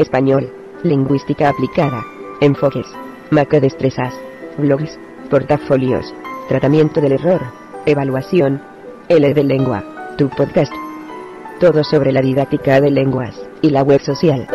español, lingüística aplicada, enfoques, macrodestrezas, blogs, portafolios, tratamiento del error, evaluación, L de lengua, tu podcast. Todo sobre la didáctica de lenguas y la web social.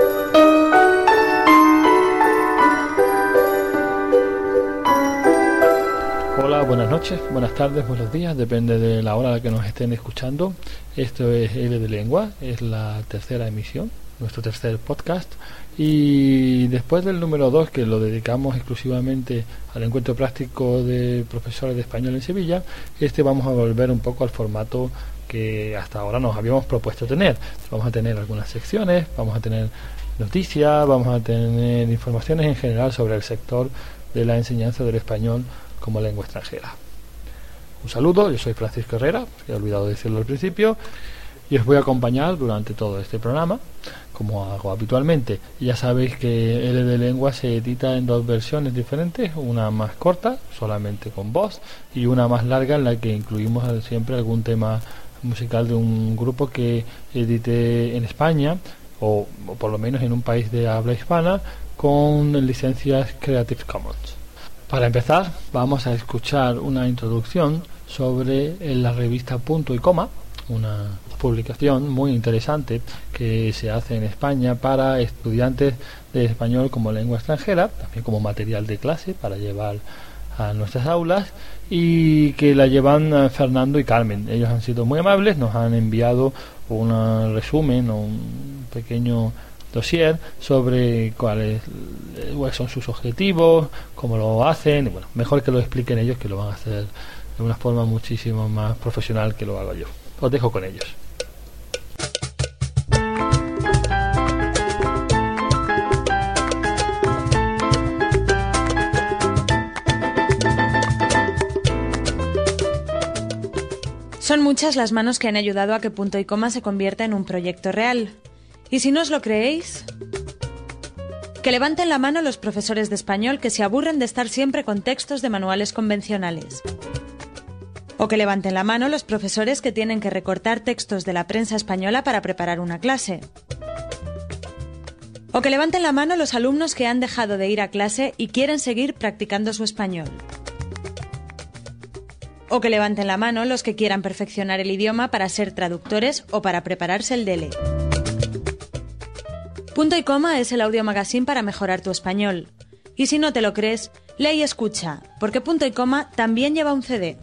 Hola, buenas noches, buenas tardes, buenos días, depende de la hora a que nos estén escuchando. Esto es L de Lengua, es la tercera emisión, nuestro tercer podcast. Y después del número 2, que lo dedicamos exclusivamente al encuentro práctico de profesores de español en Sevilla, este vamos a volver un poco al formato que hasta ahora nos habíamos propuesto tener. Vamos a tener algunas secciones, vamos a tener noticias, vamos a tener informaciones en general sobre el sector de la enseñanza del español como lengua extranjera. Un saludo, yo soy Francisco Herrera, he olvidado decirlo al principio, y os voy a acompañar durante todo este programa, como hago habitualmente. Ya sabéis que L de Lengua se edita en dos versiones diferentes, una más corta, solamente con voz, y una más larga en la que incluimos siempre algún tema musical de un grupo que edite en España, o, o por lo menos en un país de habla hispana, con licencias Creative Commons. Para empezar, vamos a escuchar una introducción sobre la revista Punto y Coma, una publicación muy interesante que se hace en España para estudiantes de español como lengua extranjera, también como material de clase para llevar a nuestras aulas y que la llevan Fernando y Carmen. Ellos han sido muy amables, nos han enviado un resumen o un pequeño dossier sobre cuáles son sus objetivos, cómo lo hacen, y bueno, mejor que lo expliquen ellos que lo van a hacer de una forma muchísimo más profesional que lo hago yo. Os dejo con ellos. Son muchas las manos que han ayudado a que Punto y Coma se convierta en un proyecto real. Y si no os lo creéis, que levanten la mano los profesores de español que se aburren de estar siempre con textos de manuales convencionales. O que levanten la mano los profesores que tienen que recortar textos de la prensa española para preparar una clase. O que levanten la mano los alumnos que han dejado de ir a clase y quieren seguir practicando su español. O que levanten la mano los que quieran perfeccionar el idioma para ser traductores o para prepararse el DELE. Punto y coma es el audio magazine para mejorar tu español. Y si no te lo crees, lee y escucha, porque punto y coma también lleva un CD.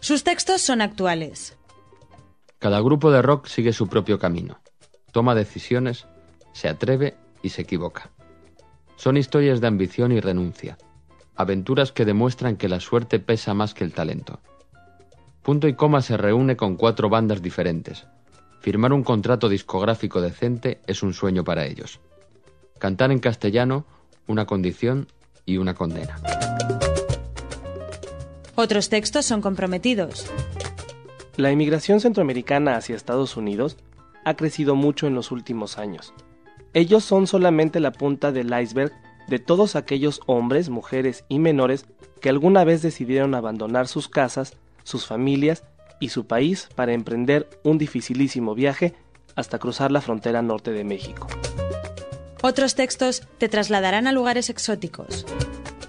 Sus textos son actuales. Cada grupo de rock sigue su propio camino. Toma decisiones, se atreve y se equivoca. Son historias de ambición y renuncia. Aventuras que demuestran que la suerte pesa más que el talento. Punto y coma se reúne con cuatro bandas diferentes, Firmar un contrato discográfico decente es un sueño para ellos. Cantar en castellano, una condición y una condena. Otros textos son comprometidos. La inmigración centroamericana hacia Estados Unidos ha crecido mucho en los últimos años. Ellos son solamente la punta del iceberg de todos aquellos hombres, mujeres y menores que alguna vez decidieron abandonar sus casas, sus familias y su país para emprender un dificilísimo viaje hasta cruzar la frontera norte de México. Otros textos te trasladarán a lugares exóticos.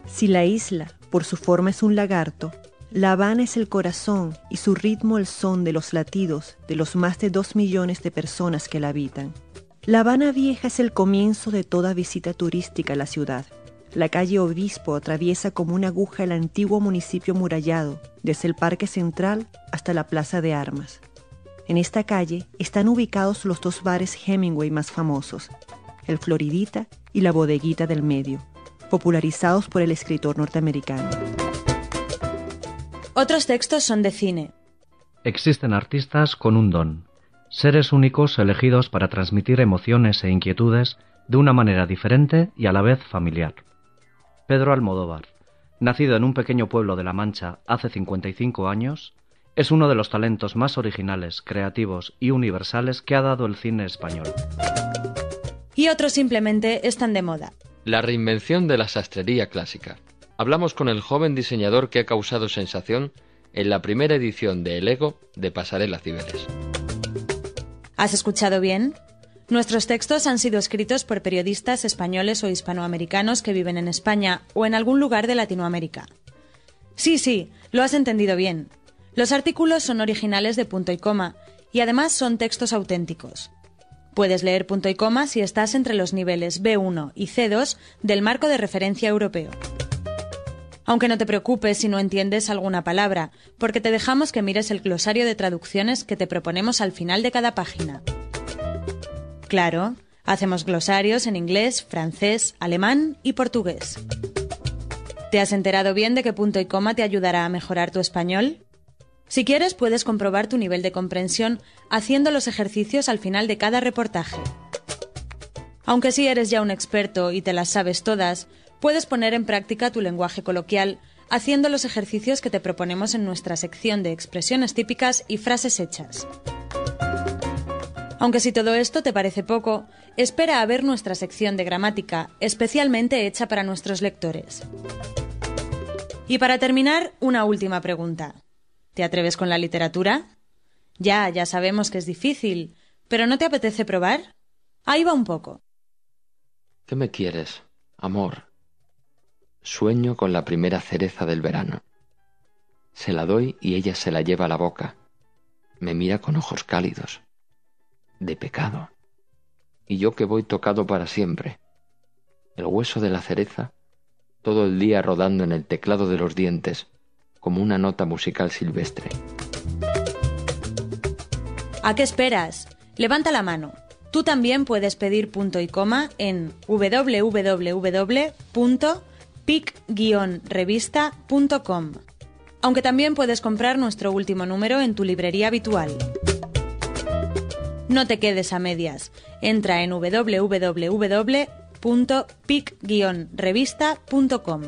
Si la isla, por su forma, es un lagarto, La Habana es el corazón y su ritmo el son de los latidos de los más de dos millones de personas que la habitan. La Habana Vieja es el comienzo de toda visita turística a la ciudad. La calle Obispo atraviesa como una aguja el antiguo municipio murallado, desde el Parque Central hasta la Plaza de Armas. En esta calle están ubicados los dos bares Hemingway más famosos, el Floridita y la Bodeguita del Medio, popularizados por el escritor norteamericano. Otros textos son de cine. Existen artistas con un don, seres únicos elegidos para transmitir emociones e inquietudes de una manera diferente y a la vez familiar. Pedro Almodóvar, nacido en un pequeño pueblo de La Mancha hace 55 años, es uno de los talentos más originales, creativos y universales que ha dado el cine español. Y otros simplemente están de moda. La reinvención de la sastrería clásica. Hablamos con el joven diseñador que ha causado sensación en la primera edición de El Ego de Pasarela Cibeles. ¿Has escuchado bien? Nuestros textos han sido escritos por periodistas españoles o hispanoamericanos que viven en España o en algún lugar de Latinoamérica. Sí, sí, lo has entendido bien. Los artículos son originales de punto y coma y además son textos auténticos. Puedes leer punto y coma si estás entre los niveles B1 y C2 del marco de referencia europeo. Aunque no te preocupes si no entiendes alguna palabra, porque te dejamos que mires el glosario de traducciones que te proponemos al final de cada página. Claro, hacemos glosarios en inglés, francés, alemán y portugués. ¿Te has enterado bien de que punto y coma te ayudará a mejorar tu español? Si quieres, puedes comprobar tu nivel de comprensión haciendo los ejercicios al final de cada reportaje. Aunque si eres ya un experto y te las sabes todas, puedes poner en práctica tu lenguaje coloquial haciendo los ejercicios que te proponemos en nuestra sección de expresiones típicas y frases hechas. Aunque si todo esto te parece poco, espera a ver nuestra sección de gramática, especialmente hecha para nuestros lectores. Y para terminar, una última pregunta. ¿Te atreves con la literatura? Ya, ya sabemos que es difícil, pero ¿no te apetece probar? Ahí va un poco. ¿Qué me quieres, amor? Sueño con la primera cereza del verano. Se la doy y ella se la lleva a la boca. Me mira con ojos cálidos. De pecado. Y yo que voy tocado para siempre. El hueso de la cereza, todo el día rodando en el teclado de los dientes, como una nota musical silvestre. ¿A qué esperas? Levanta la mano. Tú también puedes pedir punto y coma en www pic-revista.com. Aunque también puedes comprar nuestro último número en tu librería habitual. No te quedes a medias. Entra en www.pic-revista.com.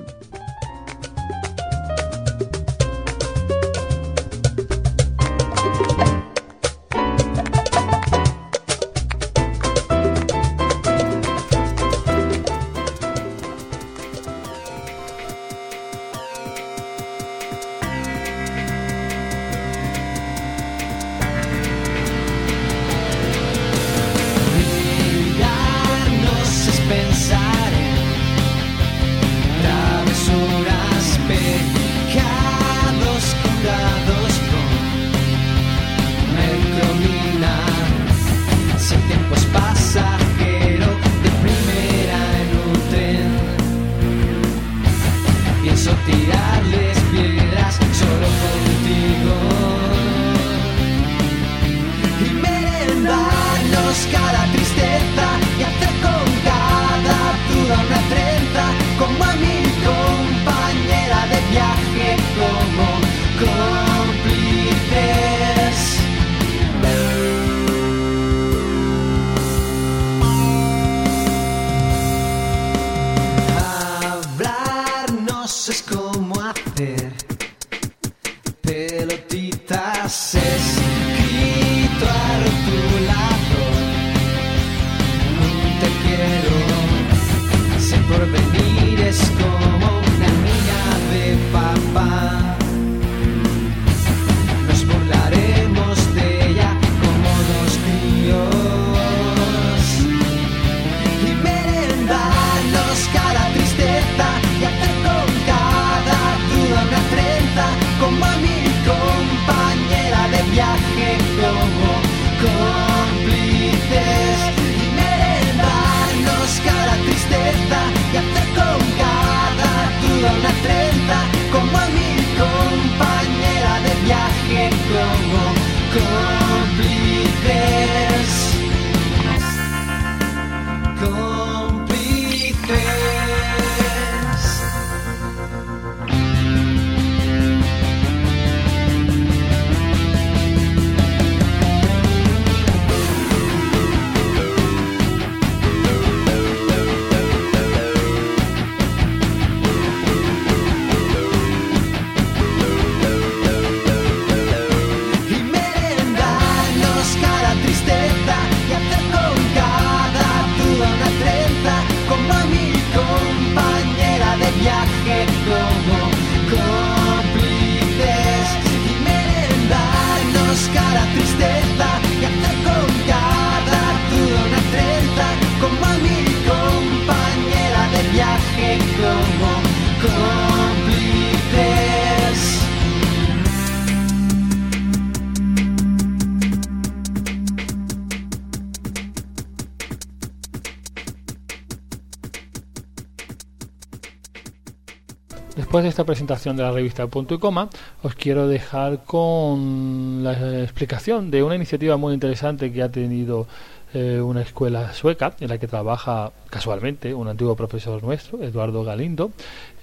Después de esta presentación de la revista Punto y Coma, os quiero dejar con la explicación de una iniciativa muy interesante que ha tenido eh, una escuela sueca en la que trabaja casualmente un antiguo profesor nuestro, Eduardo Galindo,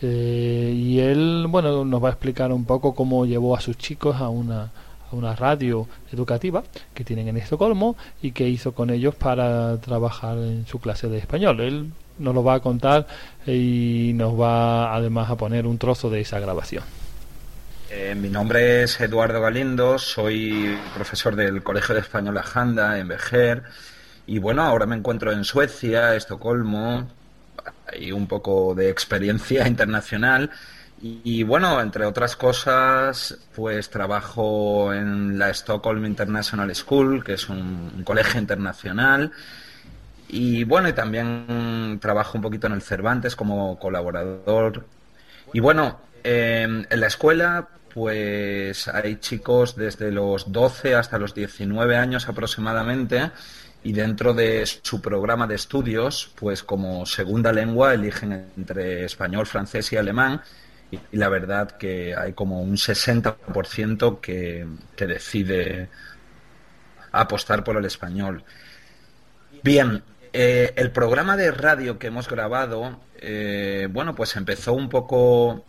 eh, y él bueno nos va a explicar un poco cómo llevó a sus chicos a una, a una radio educativa que tienen en Estocolmo y qué hizo con ellos para trabajar en su clase de español. Nos lo va a contar y nos va además a poner un trozo de esa grabación. Eh, mi nombre es Eduardo Galindo, soy profesor del Colegio de Español Ajanda en Vejer y bueno, ahora me encuentro en Suecia, Estocolmo, hay un poco de experiencia internacional y, bueno, entre otras cosas, pues trabajo en la Stockholm International School, que es un colegio internacional y bueno, y también trabajo un poquito en el Cervantes como colaborador. Y bueno, em, en la escuela pues hay chicos desde los 12 hasta los 19 años aproximadamente y dentro de su programa de estudios, pues como segunda lengua eligen entre español, francés y alemán y, la verdad que hay como un 60% que, que decide apostar por el español. Bien, eh, el programa de radio que hemos grabado, eh, bueno, pues empezó un poco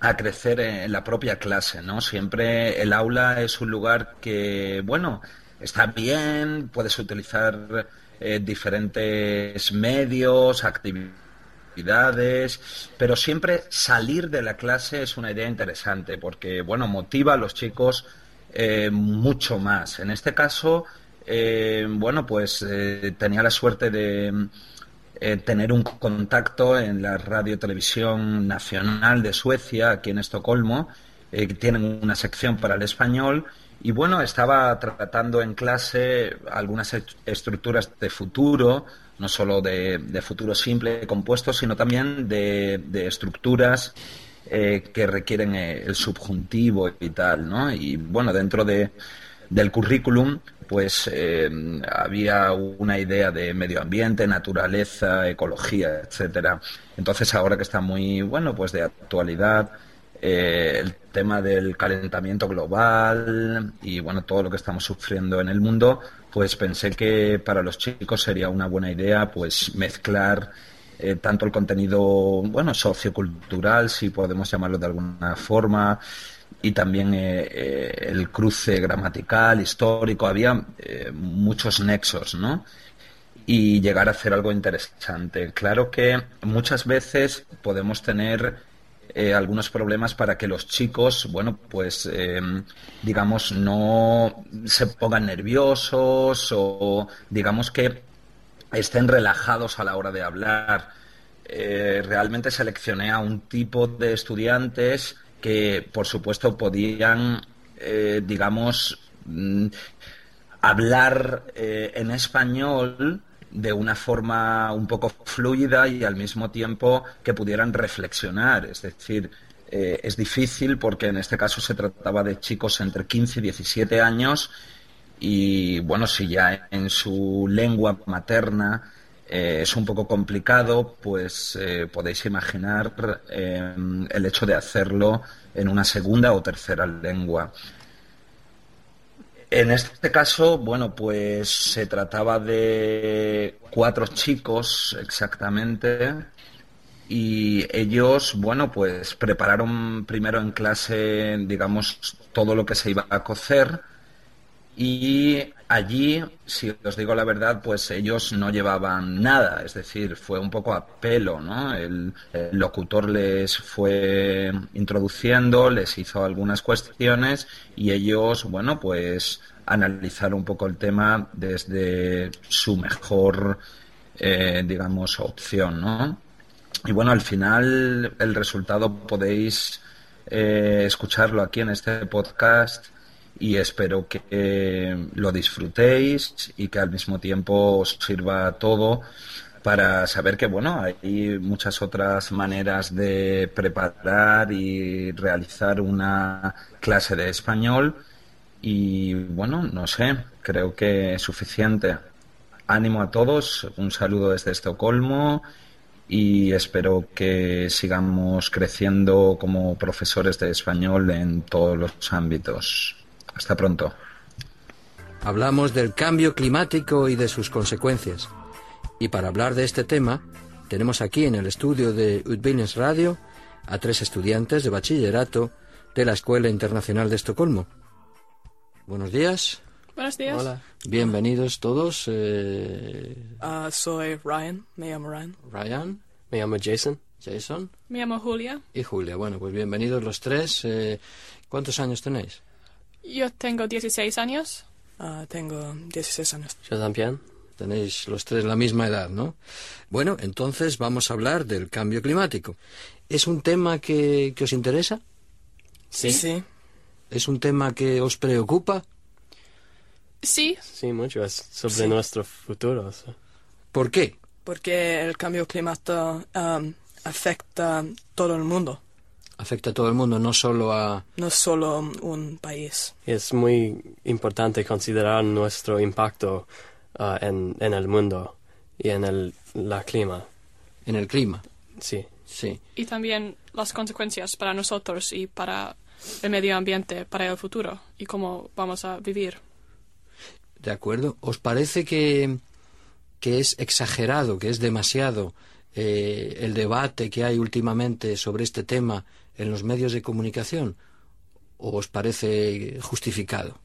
a crecer en la propia clase, ¿no? Siempre el aula es un lugar que, bueno, está bien, puedes utilizar eh, diferentes medios, actividades, pero siempre salir de la clase es una idea interesante porque, bueno, motiva a los chicos mucho más. En este caso, eh, bueno, pues eh, tenía la suerte de eh, tener un contacto en la Radio Televisión Nacional de Suecia, aquí en Estocolmo, que tienen una sección para el español. Y bueno, estaba tratando en clase algunas estructuras de futuro, no solo de, futuro simple compuesto, sino también de, estructuras que requieren el subjuntivo y tal, ¿no? Y bueno, dentro de, del currículum pues eh, había una idea de medio ambiente, naturaleza, ecología, etcétera. Entonces ahora que está muy bueno, pues de actualidad eh, el tema del calentamiento global y bueno todo lo que estamos sufriendo en el mundo, pues pensé que para los chicos sería una buena idea pues mezclar eh, tanto el contenido bueno sociocultural, si podemos llamarlo de alguna forma y también eh, eh, el cruce gramatical, histórico, había eh, muchos nexos, ¿no? Y llegar a hacer algo interesante. Claro que muchas veces podemos tener algunos problemas para que los chicos, bueno, pues digamos, no se pongan nerviosos o digamos que estén relajados a la hora de hablar. realmente seleccioné a un tipo de estudiantes que por supuesto podían, eh, digamos, mm, hablar eh, en español de una forma un poco fluida y al mismo tiempo que pudieran reflexionar. Es decir, eh, es difícil porque en este caso se trataba de chicos entre 15 y 17 años y bueno, si ya en su lengua materna eh, es un poco complicado, pues eh, podéis imaginar eh, el hecho de hacerlo en una segunda o tercera lengua. En este caso, bueno, pues se trataba de cuatro chicos exactamente y ellos, bueno, pues prepararon primero en clase, digamos, todo lo que se iba a cocer y allí, si os digo la verdad, pues ellos no llevaban nada, es decir, fue un poco a pelo, ¿no? El, locutor les fue introduciendo, les hizo algunas cuestiones y ellos, bueno, pues analizaron un poco el tema desde su mejor, eh, digamos, opción, ¿no? Y bueno, al final el resultado podéis eh, escucharlo aquí en este podcast y espero que eh, lo disfrutéis y que al mismo tiempo os sirva todo para saber que, bueno, hay muchas otras maneras de preparar y realizar una clase de español y, bueno, no sé, creo que es suficiente. Ánimo a todos, un saludo desde Estocolmo y espero que sigamos creciendo como profesores de español en todos los ámbitos. Hasta pronto. Hablamos del cambio climático y de sus consecuencias. Y para hablar de este tema, tenemos aquí en el estudio de Utbildnings Radio a tres estudiantes de bachillerato de la Escuela Internacional de Estocolmo. Buenos días. Buenos días. Hola. Bienvenidos todos. Eh, Ah, soy Ryan, me llamo Ryan. Ryan, Me llamo Jason. Jason Me llamo Julia. y Julia. Bueno, pues bienvenidos los tres. Eh, ¿Cuántos años tenéis? Yo tengo 16 años. Ah, tengo 16 años. Yo también. Tenéis los tres la misma edad, ¿no? Bueno, entonces vamos a hablar del cambio climático. ¿Es un tema que, que os interesa? Sí. Sí. ¿Es un tema que os preocupa? Sí, Sí, mucho. Es sobre Sí. nuestro futuro. so. ¿Por qué? Porque el cambio climático um, afecta a todo el mundo, Afecta a todo el mundo, no solo a... no solo un país. Es muy importante considerar nuestro impacto ah, en, en el mundo y en el la clima. en el clima. Sí. Sí. y también las consecuencias para nosotros y para el medio ambiente, para el futuro y cómo vamos a vivir. ¿De acuerdo? ¿Os parece que, que es exagerado, que es demasiado eh, el debate que hay últimamente sobre este tema en los medios de comunicación? ¿O os parece justificado?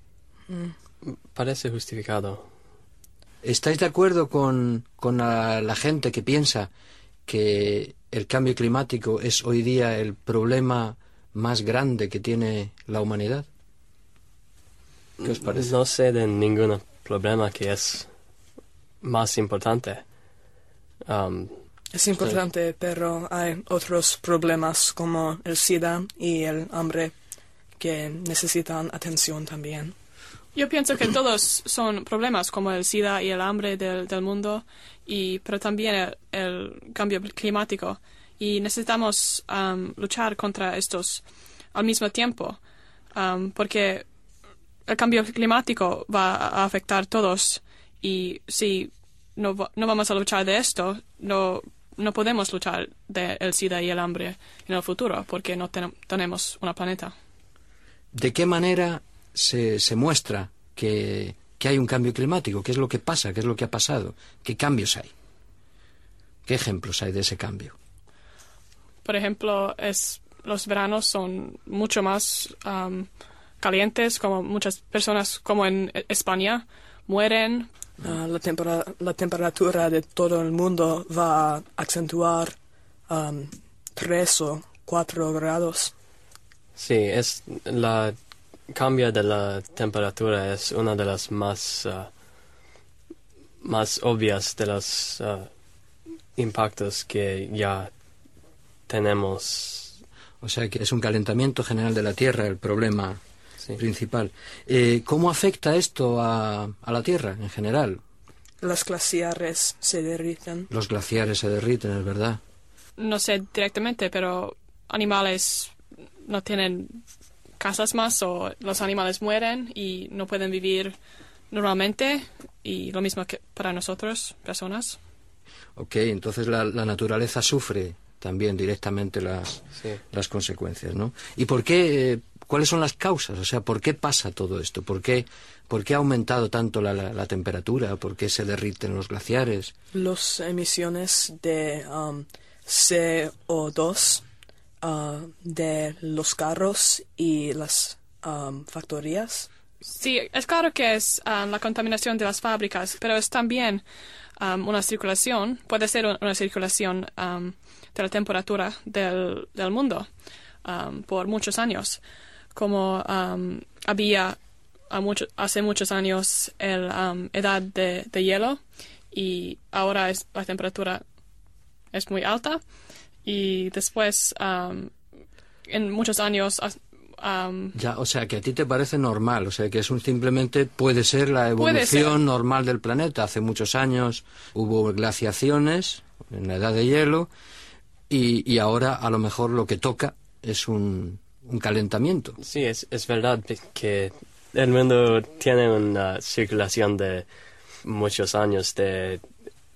Parece justificado. ¿Estáis de acuerdo con, con la, la gente que piensa que el cambio climático es hoy día el problema más grande que tiene la humanidad? ¿Qué os parece? No sé de ningún problema que es más importante. Um, Es importante, pero hay otros problemas como el SIDA y el hambre que necesitan atención también. Yo pienso que todos son problemas como el SIDA y el hambre del, del mundo, y, pero también el, el cambio climático. Y necesitamos am, luchar contra estos al mismo tiempo, porque el cambio climático va a afectar a todos y si no, no vamos a luchar de esto, no, no podemos luchar del SIDA y el hambre en el futuro porque no ten- tenemos una planeta. ¿De qué manera se, se muestra que, que hay un cambio climático? ¿Qué es lo que pasa? ¿Qué es lo que ha pasado? ¿Qué cambios hay? ¿Qué ejemplos hay de ese cambio? Por ejemplo, es, los veranos son mucho más calientes, como muchas personas, como en E- España, mueren. Ah, la, tempera- la temperatura de todo el mundo va a acentuar um, 3 o 4 grados. sí, es la cambio de la temperatura es una de las más ah, más obvias de los ah, impactos que ya tenemos. O sea que es un calentamiento general de la Tierra el problema Sí. principal. Eh, ¿Cómo afecta esto a, a la Tierra en general? Las glaciares se derriten. Los glaciares se derriten, es verdad. No sé directamente, pero animales no tienen casas más o los animales mueren y no pueden vivir normalmente y lo mismo que para nosotros, personas. Ok, entonces la, la naturaleza sufre también directamente las, Sí. las consecuencias, ¿no? ¿Y por qué, eh, cuáles son las causas? O sea, ¿por qué pasa todo esto? ¿Por qué, por qué ha aumentado tanto la, la- la temperatura? ¿Por qué se derriten los glaciares? Las emisiones de um, CO2 ah, de los carros y las um, factorías. Sí, es claro que es ah, la contaminación de las fábricas, pero es también am, una circulación, puede ser un- una circulación am, de la temperatura del, del mundo am, por muchos años. Como am, había a mucho- hace muchos años el am, edad de, de hielo y ahora es, la temperatura es muy alta y después am, en muchos años ha, ya, o sea, que a ti te parece normal, o sea, que es un, simplemente puede ser la evolución normal del planeta. Hace muchos años hubo glaciaciones en la edad de hielo y, y ahora a lo mejor lo que toca es un, un calentamiento. Sí, es, es verdad que el mundo tiene una circulación de muchos años de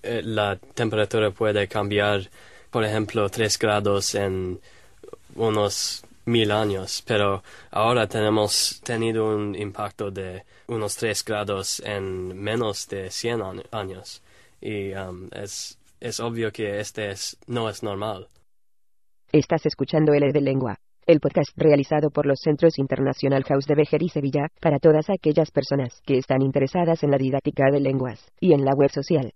eh, la temperatura puede cambiar por ejemplo tres grados en unos mil años, pero ahora tenemos tenido un impacto de unos tres grados en menos de 100 años y um, es, es obvio que este es, no es normal. Estás escuchando L de Lengua, el podcast realizado por los Centros Internacional House de Bejer y Sevilla para todas aquellas personas que están interesadas en la didáctica de lenguas y en la web social.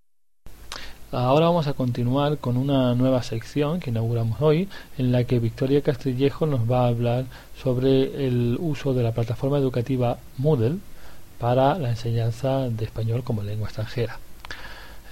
Ahora vamos a continuar con una nueva sección que inauguramos hoy, en la que Victoria Castillejo nos va a hablar sobre el uso de la plataforma educativa Moodle para la enseñanza de español como lengua extranjera.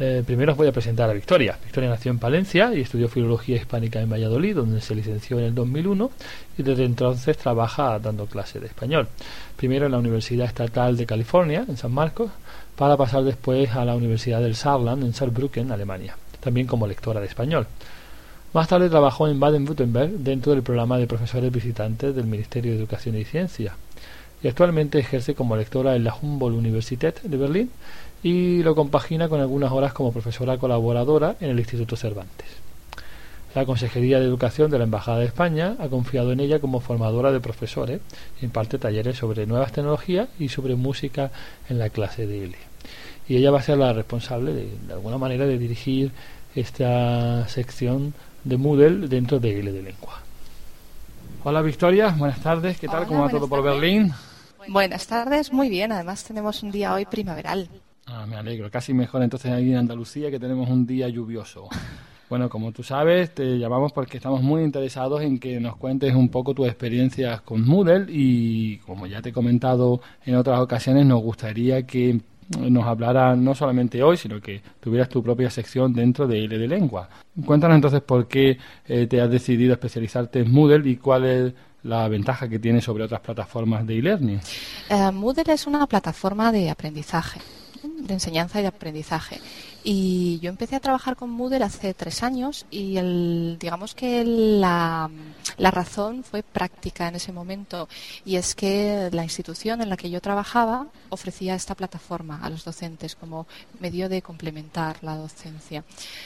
Eh, primero os voy a presentar a Victoria. Victoria nació en Palencia y estudió Filología Hispánica en Valladolid, donde se licenció en el 2001 y desde entonces trabaja dando clases de español. Primero en la Universidad Estatal de California, en San Marcos, para pasar después a la Universidad del Saarland en Saarbrücken, Alemania, también como lectora de español. Más tarde trabajó en Baden-Württemberg dentro del programa de profesores visitantes del Ministerio de Educación y Ciencia y actualmente ejerce como lectora en la Humboldt Universität de Berlín y lo compagina con algunas horas como profesora colaboradora en el Instituto Cervantes. La Consejería de Educación de la Embajada de España ha confiado en ella como formadora de profesores y imparte talleres sobre nuevas tecnologías y sobre música en la clase de L. Y ella va a ser la responsable, de, de alguna manera, de dirigir esta sección de Moodle dentro de L de Lengua. Hola Victoria, buenas tardes, ¿qué tal? Hola, ¿Cómo va todo por. Berlín? Buenas tardes, muy bien. Además tenemos un día hoy primaveral. Ah, me alegro. Casi mejor entonces ahí en Andalucía que tenemos un día lluvioso. Bueno, como tú sabes, te llamamos porque estamos muy interesados en que nos cuentes un poco tus experiencias con Moodle y como ya te he comentado en otras ocasiones, nos gustaría que nos hablara no solamente hoy, sino que tuvieras tu propia sección dentro de L de Lengua. Cuéntanos entonces por qué eh, te has decidido especializarte en Moodle y cuál es la ventaja que tiene sobre otras plataformas de e-learning. Eh, Moodle es una plataforma de aprendizaje, de enseñanza y de aprendizaje. Y yo empecé a trabajar con Moodle hace tres años y el, digamos que la, la razón fue práctica en ese momento y es que la institución en la que yo trabajaba ofrecía esta plataforma a los docentes como medio de complementar la docencia.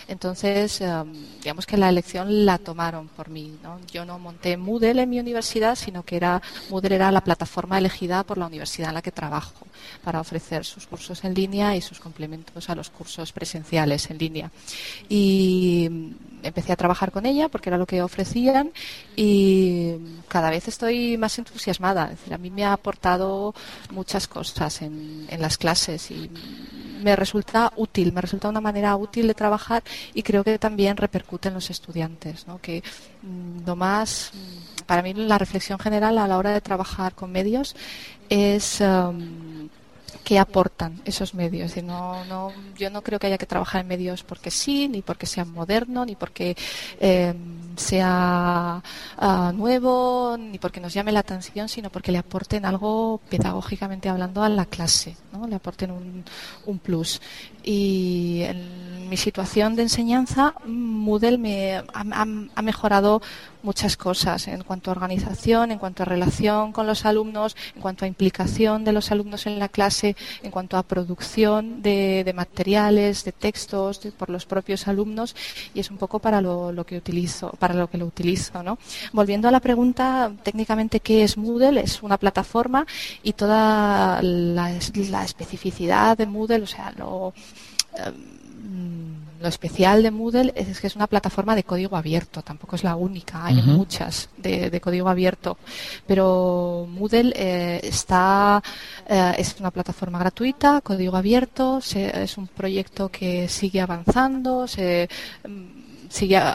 Entonces, eh, digamos que la elección la tomaron por mí. ¿no? Yo no monté Moodle en mi universidad, sino que era Moodle era la plataforma elegida por la universidad en la que trabajo para ofrecer sus cursos en línea y sus complementos a los cursos presenciales en línea. Y empecé a trabajar con ella porque era lo que ofrecían y cada vez estoy más entusiasmada. Es decir, a mí me ha aportado muchas cosas en, las clases y me resulta útil, me resulta una manera útil de trabajar y creo que también repercute en los estudiantes, ¿no? que mm, lo más, mm, para mí la reflexión general a la hora de trabajar con medios es um, qué aportan esos medios. Y no, no, yo no creo que haya que trabajar en medios porque sí, ni porque sea moderno, ni porque eh, sea ah, nuevo, ni porque nos llame la atención, sino porque le aporten algo pedagógicamente hablando a la clase, ¿no? le aporten un, un plus. Y en mi situación de enseñanza, Moodle me ha, mejorado muchas cosas en cuanto a organización, en cuanto a relación con los alumnos, en cuanto a implicación de los alumnos en la clase, en cuanto a producción de, materiales, de textos por los propios alumnos y es un poco para lo, que utilizo, para lo que lo utilizo, ¿no? Volviendo a la pregunta, técnicamente qué es Moodle, es una plataforma y toda la, la especificidad de Moodle, o sea, lo em, lo especial de Moodle es que es una plataforma de código abierto, tampoco es la única, hay muchas de, de código abierto, pero Moodle eh, está eh, es una plataforma gratuita, código abierto, se- es un proyecto que sigue avanzando, se mm,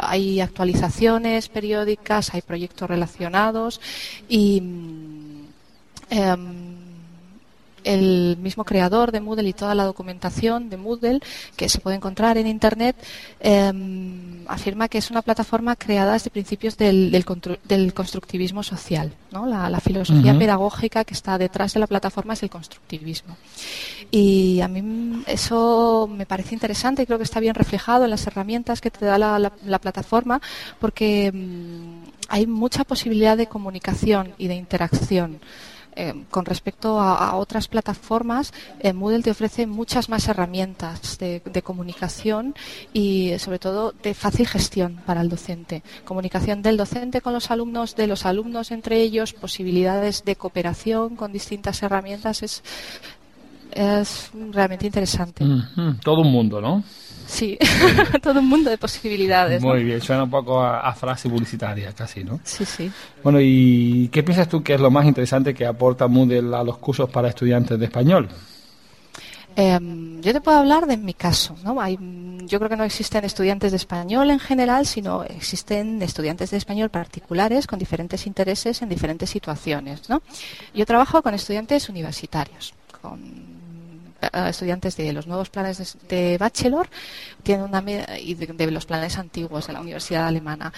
hay actualizaciones periódicas, hay proyectos relacionados y mm, em, el mismo creador de Moodle y toda la documentación de Moodle que se puede encontrar en Internet em, afirma que es una plataforma creada desde principios del, del, constructivismo social. ¿no? La, filosofía pedagógica que está detrás de la plataforma es el constructivismo. Y a mí eso me parece interesante y creo que está bien reflejado en las herramientas que te da la, plataforma porque em, hay mucha posibilidad de comunicación y de interacción. Eh, con respecto a, otras plataformas, eh, Moodle te ofrece muchas más herramientas de, comunicación y sobre todo de fácil gestión para el docente. Comunicación del docente con los alumnos, de los alumnos entre ellos, posibilidades de cooperación con distintas herramientas. Es, es realmente interesante. Todo un mundo, ¿no? Sí, todo un mundo de posibilidades. Muy bien, suena un poco a, frase publicitaria casi, ¿no? Sí, sí. Bueno, ¿y qué piensas tú que es lo más interesante que aporta Moodle a los cursos para estudiantes de español? Em, yo te puedo hablar de mi caso, ¿no? Hay, yo creo que no existen estudiantes de español en general, sino existen estudiantes de español particulares con diferentes intereses en diferentes situaciones, ¿no? Yo trabajo con estudiantes universitarios, con estudiantes de los nuevos planes de, bachelor tienen una y de, los planes antiguos de la Universidad Alemana.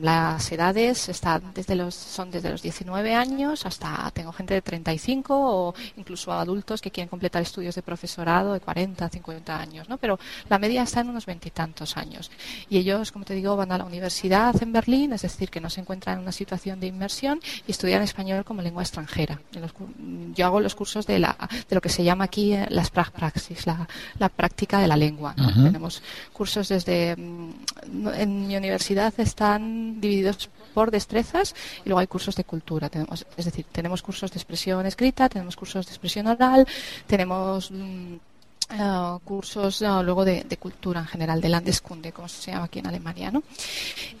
las edades están desde los, son desde los 19 años hasta tengo gente de 35 o incluso adultos que quieren completar estudios de profesorado de 40, 50 años, ¿no? Pero la media está en unos veintitantos años. Y ellos, como te digo, van a la universidad en Berlín, es decir, que no se encuentran en una situación de inmersión y estudian español como lengua extranjera. yo hago los cursos de, la, de lo que se llama aquí las praxis, la, la práctica de la lengua. Tenemos cursos desde. Mm, en mi universidad están divididos por destrezas y luego hay cursos de cultura. Tenemos, es decir, tenemos cursos de expresión escrita, tenemos cursos de expresión oral, tenemos. Mm, eh, cursos eh, luego de, cultura en general, de Landeskunde, como se llama aquí en Alemania. ¿no?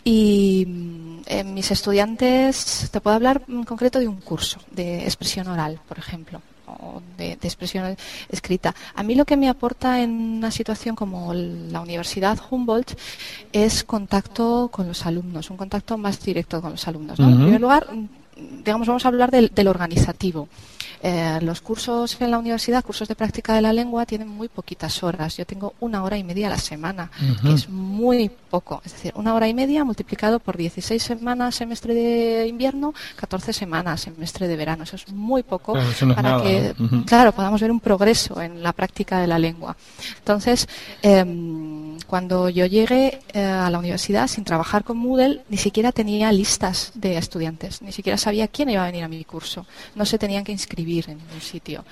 Y mm, mis estudiantes, te puedo hablar en concreto de un curso de expresión oral, por ejemplo de, expresión escrita. A mí lo que me aporta en una situación como la Universidad Humboldt es contacto con los alumnos, un contacto más directo con los alumnos. En primer lugar, digamos, vamos a hablar del organizativo. Eh, los cursos en la universidad, cursos de práctica de la lengua, tienen muy poquitas horas. Yo tengo una hora y media a la semana, que es muy poco. Es decir, una hora y media multiplicado por 16 semanas semestre de invierno, 14 semanas semestre de verano. Eso es muy poco para que, claro, podamos ver un progreso en la práctica de la lengua. Entonces, em, cuando yo llegué eh, a la universidad sin trabajar con Moodle, ni siquiera tenía listas de estudiantes, ni siquiera sabía quién iba a venir a mi curso. No se tenían que inscribir en un sitio.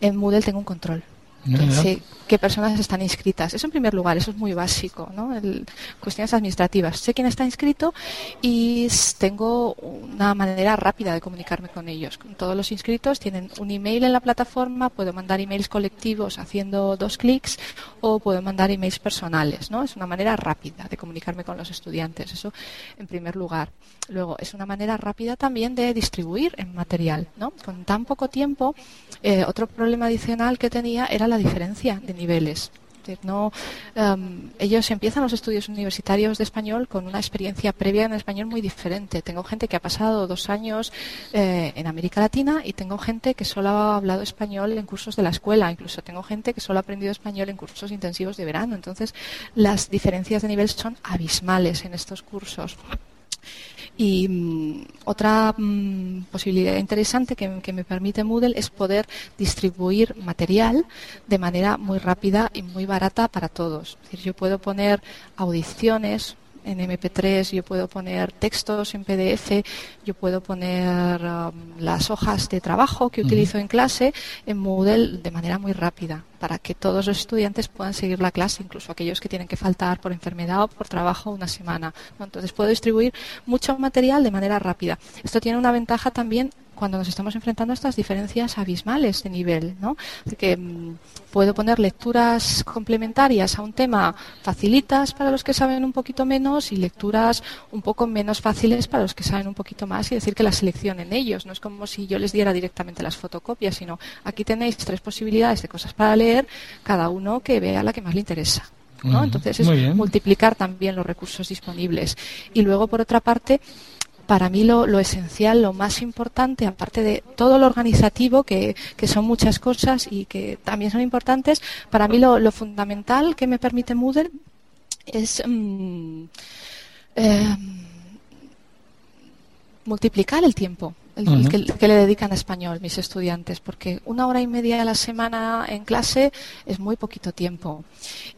En Moodle tengo un control. Sé qué personas están inscritas. Eso en primer lugar, eso es muy básico, ¿no? cuestiones administrativas. Sé quién está inscrito y tengo una manera rápida de comunicarme con ellos. Todos los inscritos tienen un email en la plataforma, puedo mandar emails colectivos haciendo dos clics o puedo mandar emails personales, ¿no? Es una manera rápida de comunicarme con los estudiantes. Eso en primer lugar. Luego, es una manera rápida también de distribuir en material. ¿no? Con tan poco tiempo, eh, otro problema adicional que tenía era la diferencia de niveles. No, em, ellos empiezan los estudios universitarios de español con una experiencia previa en español muy diferente. Tengo gente que ha pasado dos años eh, en América Latina y tengo gente que solo ha hablado español en cursos de la escuela. Incluso tengo gente que solo ha aprendido español en cursos intensivos de verano. Entonces, las diferencias de nivel son abismales en estos cursos. Y mm, otra mm, posibilidad interesante que, me permite Moodle es poder distribuir material de manera muy rápida y muy barata para todos. Es decir, yo puedo poner audiciones en MP3, yo puedo poner textos en PDF, yo puedo poner um, las hojas de trabajo que utilizo en clase en Moodle de manera muy rápida para que todos los estudiantes puedan seguir la clase, incluso aquellos que tienen que faltar por enfermedad o por trabajo una semana. Entonces puedo distribuir mucho material de manera rápida. Esto tiene una ventaja también cuando nos estamos enfrentando a estas diferencias abismales de nivel, ¿no? que mm, puedo poner lecturas complementarias a un tema facilitas para los que saben un poquito menos y lecturas un poco menos fáciles para los que saben un poquito más y decir que la seleccionen ellos. No es como si yo les diera directamente las fotocopias, sino aquí tenéis tres posibilidades de cosas para leer, cada uno que vea la que más le interesa. ¿no? Entonces es multiplicar también los recursos disponibles. Y luego, por otra parte, para mí lo, lo, esencial, lo más importante, aparte de todo lo organizativo, que, que, son muchas cosas y que también son importantes, para mí lo, lo fundamental que me permite Moodle es mm, eh, multiplicar el tiempo el, que, le dedican a español mis estudiantes, porque una hora y media a la semana en clase es muy poquito tiempo.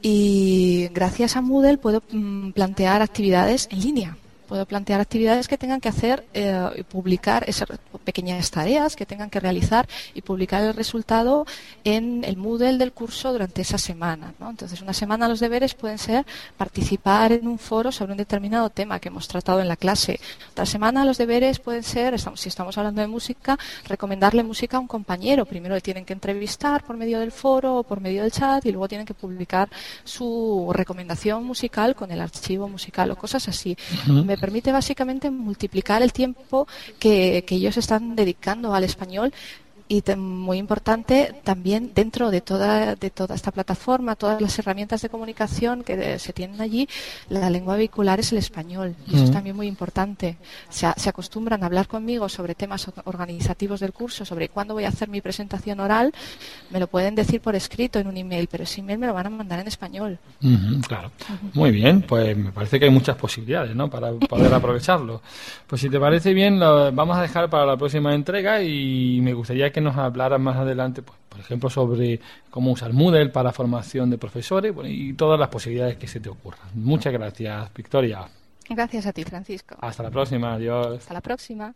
Y gracias a Moodle puedo mm, plantear actividades en línea puedo plantear actividades que tengan que hacer eh, y publicar esas pequeñas tareas que tengan que realizar y publicar el resultado en el Moodle del curso durante esa semana. Entonces, una semana los deberes pueden ser participar en un foro sobre un determinado tema que hemos tratado en la clase. Otra semana los deberes pueden ser, si estamos hablando de música, recomendarle música a un compañero. Primero le tienen que entrevistar por medio del foro o por medio del chat y luego tienen que publicar su recomendación musical con el archivo musical o cosas así permite básicamente multiplicar el tiempo que, ellos están dedicando al español y muy importante también dentro de toda, de toda esta plataforma, todas las herramientas de comunicación que se tienen allí, la lengua vehicular es el español. Y eso es también muy importante. Se, se, acostumbran a hablar conmigo sobre temas organizativos del curso, sobre cuándo voy a hacer mi presentación oral. Me lo pueden decir por escrito en un email, pero ese email me lo van a mandar en español. claro. Muy bien, pues me parece que hay muchas posibilidades ¿no? para poder aprovecharlo. Pues si te parece bien, lo vamos a dejar para la próxima entrega y me gustaría que nos hablaran más adelante, pues, por ejemplo, sobre cómo usar Moodle para formación de profesores y todas las posibilidades que se te ocurran. Muchas gracias, Victoria. Gracias a ti, Francisco. Hasta la próxima, adiós. Hasta la próxima.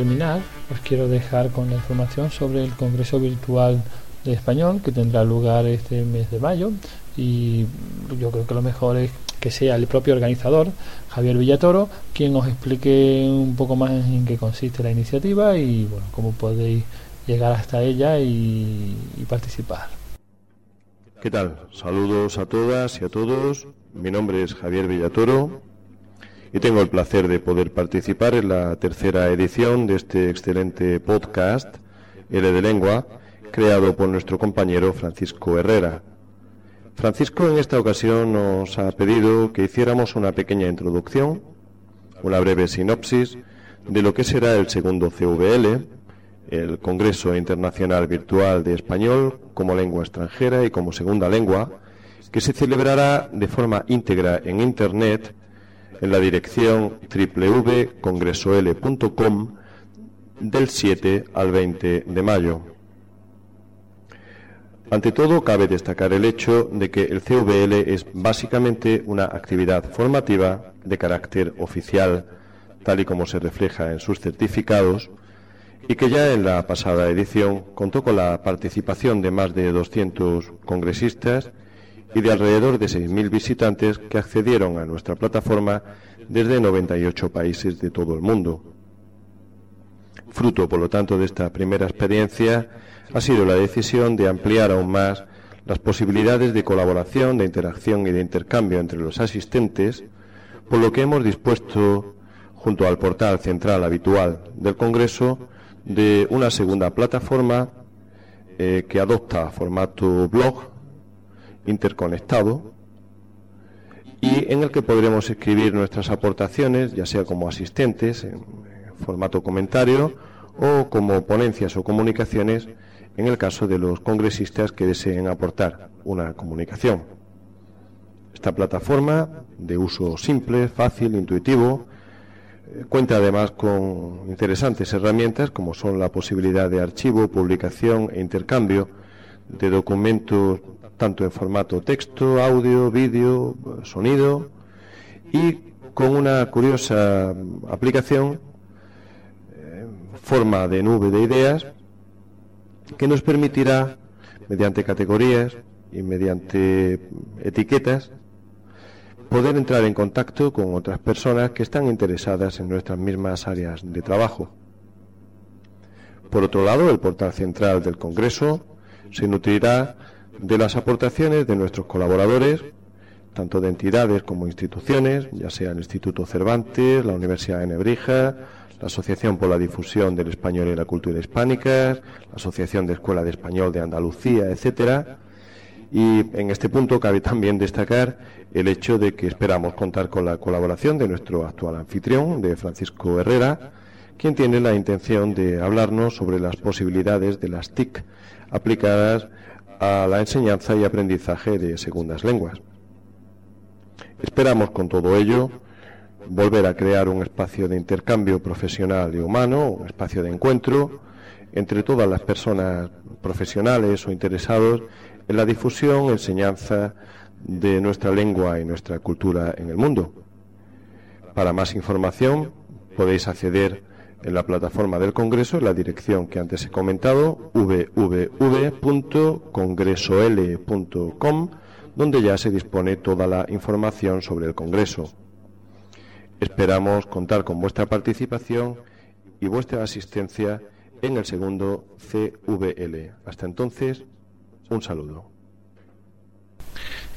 Terminar, os quiero dejar con la información sobre el Congreso Virtual de Español que tendrá lugar este mes de mayo y yo creo que lo mejor es que sea el propio organizador, Javier Villatoro, quien os explique un poco más en qué consiste la iniciativa y bueno, cómo podéis llegar hasta ella y, y participar. ¿Qué tal? Saludos a todas y a todos. Mi nombre es Javier Villatoro y tengo el placer de poder participar en la tercera edición de este excelente podcast, L de Lengua, creado por nuestro compañero Francisco Herrera. Francisco en esta ocasión nos ha pedido que hiciéramos una pequeña introducción, una breve sinopsis de lo que será el segundo CVL, el Congreso Internacional Virtual de Español como lengua extranjera y como segunda lengua, que se celebrará de forma íntegra en Internet en la dirección www.congresol.com del 7 al 20 de mayo. Ante todo, cabe destacar el hecho de que el CVL es básicamente una actividad formativa de carácter oficial, tal y como se refleja en sus certificados, y que ya en la pasada edición contó con la participación de más de 200 congresistas y de alrededor de 6.000 visitantes que accedieron a nuestra plataforma desde 98 países de todo el mundo. Fruto, por lo tanto, de esta primera experiencia ha sido la decisión de ampliar aún más las posibilidades de colaboración, de interacción y de intercambio entre los asistentes, por lo que hemos dispuesto, junto al portal central habitual del Congreso, de una segunda plataforma eh, que adopta formato blog interconectado y en el que podremos escribir nuestras aportaciones, ya sea como asistentes en formato comentario o como ponencias o comunicaciones en el caso de los congresistas que deseen aportar una comunicación. Esta plataforma, de uso simple, fácil, intuitivo, eh, cuenta además con interesantes herramientas como son la posibilidad de archivo, publicación e intercambio de documentos tanto en formato texto, audio, vídeo, sonido y con una curiosa aplicación forma de nube de ideas que nos permitirá, mediante categorías y mediante etiquetas, poder entrar en contacto con otras personas que están interesadas en nuestras mismas áreas de trabajo. Por otro lado, el portal central del Congreso se nutrirá de las aportaciones de nuestros colaboradores, tanto de entidades como instituciones, ya sea el Instituto Cervantes, la Universidad de Nebrija, la Asociación por la Difusión del Español y la Cultura Hispánica, la Asociación de Escuela de Español de Andalucía, etcétera. Y en este punto cabe también destacar el hecho de que esperamos contar con la colaboración de nuestro actual anfitrión, de Francisco Herrera, quien tiene la intención de hablarnos sobre las posibilidades de las TIC aplicadas a la enseñanza y aprendizaje de segundas lenguas. Esperamos con todo ello volver a crear un espacio de intercambio profesional y humano, un espacio de encuentro entre todas las personas profesionales o interesados en la difusión, enseñanza de nuestra lengua y nuestra cultura en el mundo. Para más información podéis acceder en la plataforma del Congreso, en la dirección que antes he comentado, www.congresol.com, donde ya se dispone toda la información sobre el Congreso. Esperamos contar con vuestra participación y vuestra asistencia en el segundo CVL. Hasta entonces, un saludo.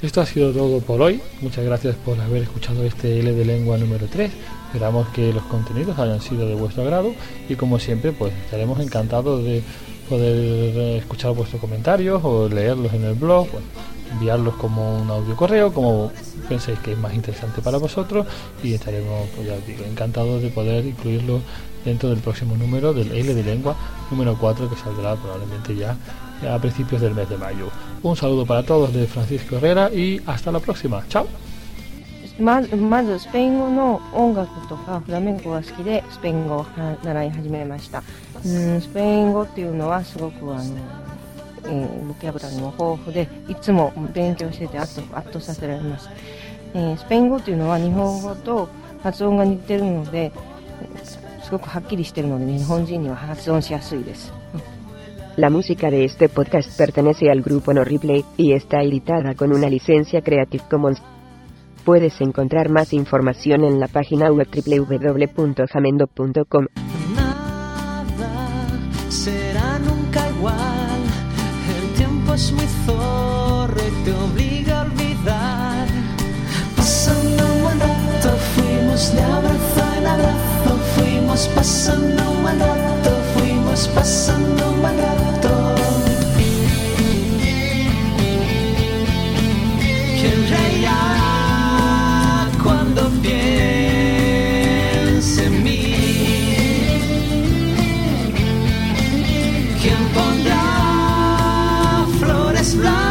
Esto ha sido todo por hoy. Muchas gracias por haber escuchado este L de lengua número 3. Esperamos que los contenidos hayan sido de vuestro agrado y como siempre pues estaremos encantados de poder escuchar vuestros comentarios o leerlos en el blog enviarlos como un audio correo, como penséis que es más interesante para vosotros y estaremos, pues encantados de poder incluirlo dentro del próximo número del L de lengua número 4 que saldrá probablemente ya a principios del mes de mayo. Un saludo para todos de Francisco Herrera y hasta la próxima. Chao. ままずスペイン語の音楽とかフラメンコが好きでスペイン語を習い始めましたうんスペイン語っていうのはすごくあのえー、ボキャブラリーも豊富でいつも勉強してて圧倒圧倒させられます、えー、スペイン語というのは日本語と発音が似てるのですごくはっきりしてるので、日本人には発音しやすいです。La música de este podcast pertenece al grupo No Replay y está editada con una licencia Creative Commons. Puedes encontrar más información en la página web www.jamendo.com. será nunca igual. El tiempo es muy zorro y te obliga a olvidar. Pasando un buen rato, fuimos de abrazo en abrazo, fuimos pasando un buen rato, fuimos pasando un buen rato. Piense en mí? ¿Quién pondrá flores blancas